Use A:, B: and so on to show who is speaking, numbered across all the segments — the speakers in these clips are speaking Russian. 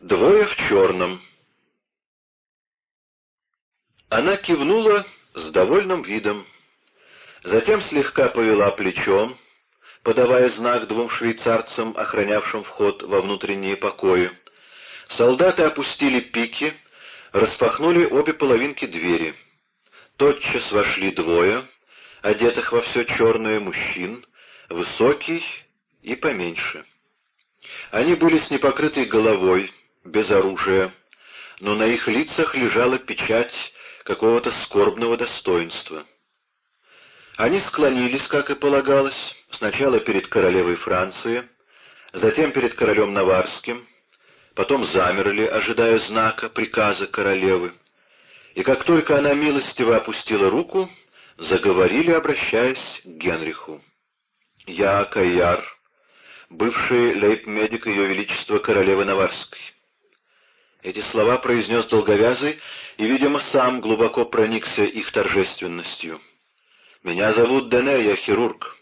A: Двое в черном. Она кивнула с довольным видом, затем слегка повела плечом, подавая знак двум швейцарцам, охранявшим вход во внутренние покои. Солдаты опустили пики, распахнули обе половинки двери. Тотчас вошли двое, одетых во все черное мужчин, высокий и поменьше. Они были с непокрытой головой, без оружия, но на их лицах лежала печать какого-то скорбного достоинства. Они склонились, как и полагалось, сначала перед королевой Франции, затем перед королем Наварским, потом замерли, ожидая знака, приказа королевы, и как только она милостиво опустила руку, заговорили, обращаясь к Генриху. «Я Кайяр, бывший лейб-медик Ее Величества королевы Наварской. Эти слова произнес долговязый и, видимо, сам глубоко проникся их торжественностью. «Меня зовут Дене, я хирург».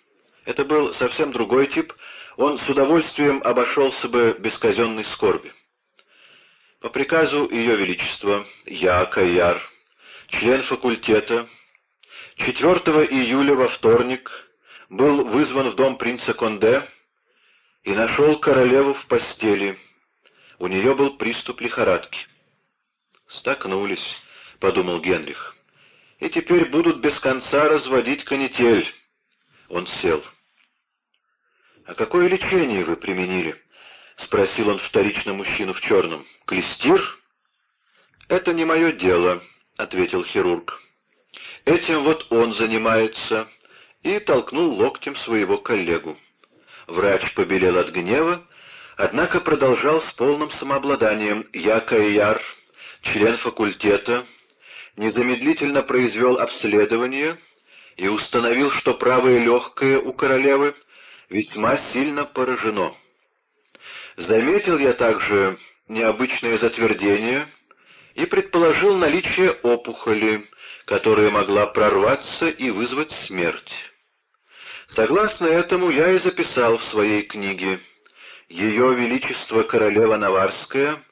A: Это был совсем другой тип, он с удовольствием обошелся бы без казенной скорби. По приказу Ее Величества, я, Кайяр, член факультета, 4 июля во вторник был вызван в дом принца Конде и нашел королеву в постели, у нее был приступ лихорадки. «Столкнулись», — подумал Генрих. «И теперь будут без конца разводить канитель». Он сел. «А какое лечение вы применили?» — спросил он вторично мужчину в черном. «Клестир?» «Это не мое дело», — ответил хирург. «Этим вот он занимается» и толкнул локтем своего коллегу. Врач побелел от гнева Однако продолжал с полным самообладанием. Я Кайяр, член факультета, незамедлительно произвел обследование и установил, что правое легкое у королевы весьма сильно поражено. Заметил я также необычное затвердение и предположил наличие опухоли, которая могла прорваться и вызвать смерть. Согласно этому я и записал в своей книге ее Величество Королева Наварская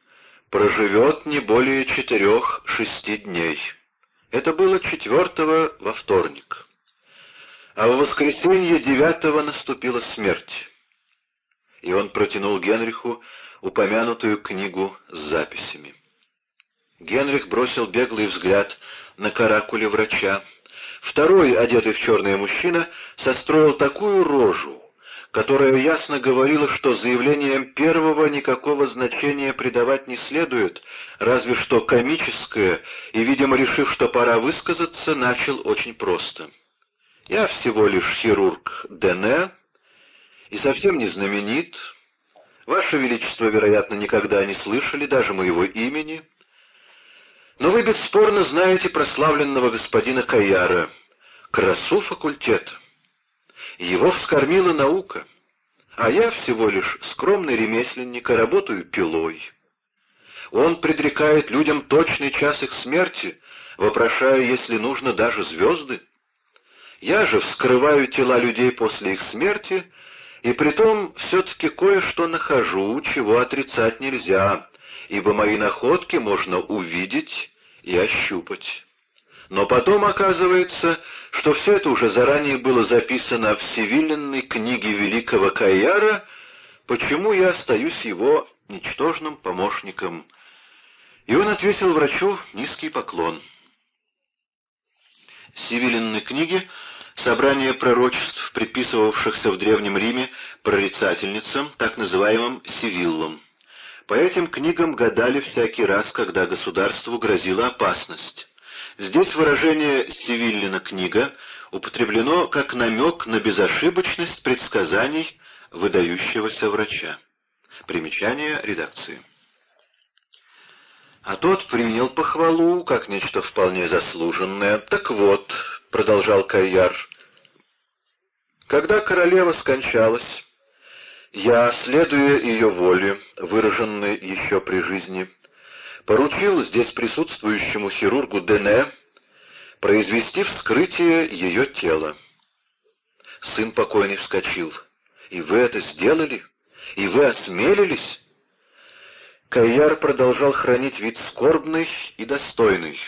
A: проживет не более четырех-шести дней. Это было четвертого во вторник. А в воскресенье девятого наступила смерть. И он протянул Генриху упомянутую книгу с записями. Генрих бросил беглый взгляд на каракуле врача. Второй, одетый в черное мужчина, состроил такую рожу, которая ясно говорила, что заявлением первого никакого значения придавать не следует, разве что комическое, и, видимо, решив, что пора высказаться, начал очень просто. «Я всего лишь хирург Дене и совсем не знаменит. Ваше Величество, вероятно, никогда не слышали даже моего имени. Но вы бесспорно знаете прославленного господина Каяра, красу факультета. Его вскормила наука, а я всего лишь скромный ремесленник и работаю пилой. Он предрекает людям точный час их смерти, вопрошая, если нужно, даже звезды. Я же вскрываю тела людей после их смерти, и притом все-таки кое-что нахожу, чего отрицать нельзя, ибо мои находки можно увидеть и ощупать. Но потом оказывается, что все это уже заранее было записано в Севилленной книге великого Кайяра, почему я остаюсь его ничтожным помощником. И он ответил врачу низкий поклон. Севилленной книги — собрание пророчеств, приписывавшихся в Древнем Риме прорицательницам, так называемым Севиллам. По этим книгам гадали всякий раз, когда государству грозила опасность. Здесь выражение «Севиллина книга» употреблено как намек на безошибочность предсказаний выдающегося врача. Примечание редакции. А тот принял похвалу как нечто вполне заслуженное. «Так вот», — продолжал Кайяр, — «когда королева скончалась, я, следуя ее воле, выраженной еще при жизни, — поручил здесь присутствующему хирургу Дене произвести вскрытие ее тела. Сын покойный вскочил. «И вы это сделали? И вы осмелились?» Кайяр продолжал хранить вид скорбный и достойный.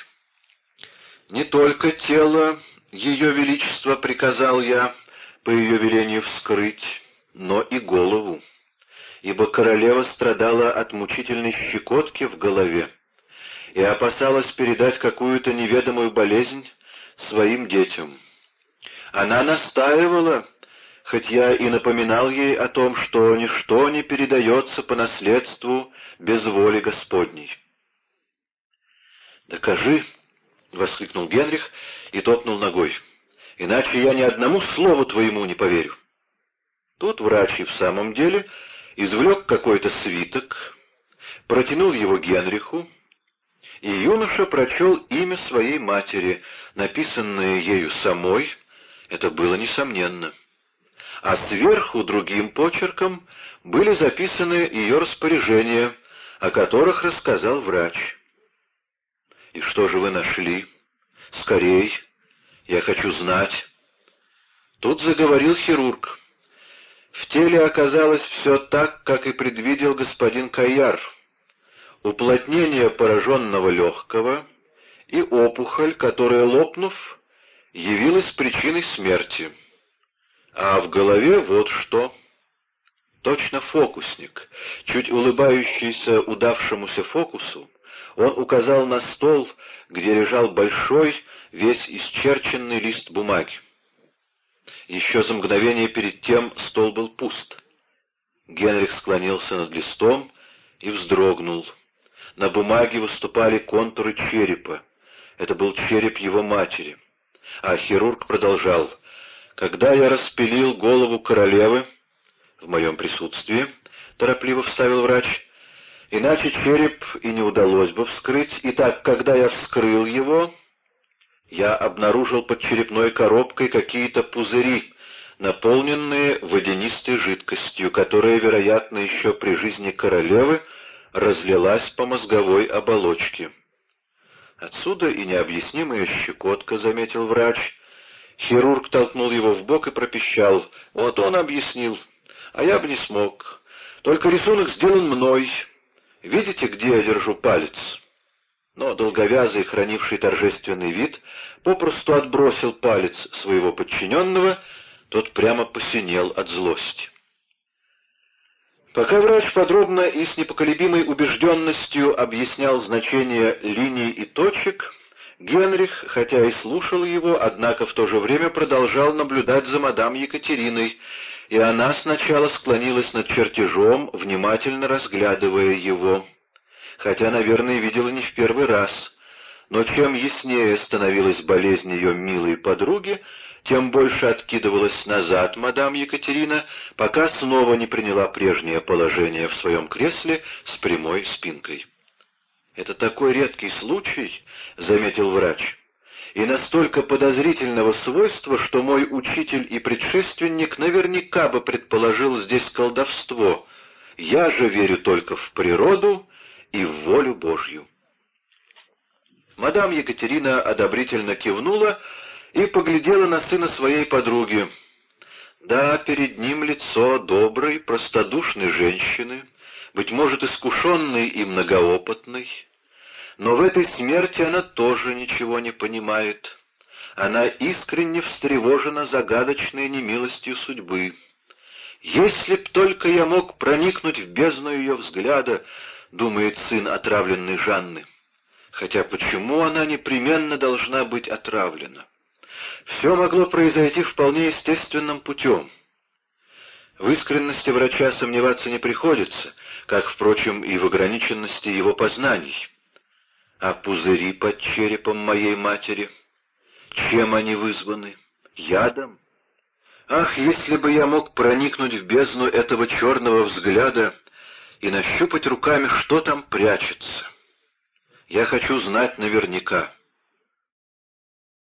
A: «Не только тело Ее Величества приказал я по ее велению вскрыть, но и голову, ибо королева страдала от мучительной щекотки в голове и опасалась передать какую-то неведомую болезнь своим детям. Она настаивала, хоть я и напоминал ей о том, что ничто не передается по наследству без воли Господней. «Докажи!» — воскликнул Генрих и топнул ногой. «Иначе я ни одному слову твоему не поверю». Тут врач и в самом деле извлек какой-то свиток, протянул его Генриху, и юноша прочел имя своей матери, написанное ею самой, это было несомненно. А сверху другим почерком были записаны ее распоряжения, о которых рассказал врач. «И что же вы нашли? Скорей, я хочу знать». Тут заговорил хирург. В теле оказалось все так, как и предвидел господин Кайяр — уплотнение пораженного легкого и опухоль, которая, лопнув, явилась причиной смерти. А в голове вот что. Точно фокусник, чуть улыбающийся удавшемуся фокусу, он указал на стол, где лежал большой, весь исчерченный лист бумаги. Еще за мгновение перед тем стол был пуст. Генрих склонился над листом и вздрогнул. На бумаге выступали контуры черепа. Это был череп его матери. А хирург продолжал. «Когда я распилил голову королевы, в моем присутствии, — торопливо вставил врач, — иначе череп и не удалось бы вскрыть, и так, когда я вскрыл его, я обнаружил под черепной коробкой какие-то пузыри, наполненные водянистой жидкостью, которая, вероятно, еще при жизни королевы разлилась по мозговой оболочке. Отсюда и необъяснимая щекотка, заметил врач. Хирург толкнул его в бок и пропищал. Вот он объяснил, а я бы не смог. Только рисунок сделан мной. Видите, где я держу палец? Но долговязый, хранивший торжественный вид, попросту отбросил палец своего подчиненного, тот прямо посинел от злости. Пока врач подробно и с непоколебимой убежденностью объяснял значение линий и точек, Генрих, хотя и слушал его, однако в то же время продолжал наблюдать за мадам Екатериной, и она сначала склонилась над чертежом, внимательно разглядывая его, хотя, наверное, видела не в первый раз. Но чем яснее становилась болезнь ее милой подруги, тем больше откидывалась назад мадам Екатерина, пока снова не приняла прежнее положение в своем кресле с прямой спинкой. «Это такой редкий случай», — заметил врач, — «и настолько подозрительного свойства, что мой учитель и предшественник наверняка бы предположил здесь колдовство. Я же верю только в природу и в волю Божью». Мадам Екатерина одобрительно кивнула, — и поглядела на сына своей подруги. Да, перед ним лицо доброй, простодушной женщины, быть может, искушенной и многоопытной, но в этой смерти она тоже ничего не понимает. Она искренне встревожена загадочной немилостью судьбы. «Если б только я мог проникнуть в бездну ее взгляда», — думает сын отравленной Жанны. Хотя почему она непременно должна быть отравлена? Все могло произойти вполне естественным путем. В искренности врача сомневаться не приходится, как, впрочем, и в ограниченности его познаний. А пузыри под черепом моей матери? Чем они вызваны? Ядом? Ах, если бы я мог проникнуть в бездну этого черного взгляда и нащупать руками, что там прячется. Я хочу знать наверняка.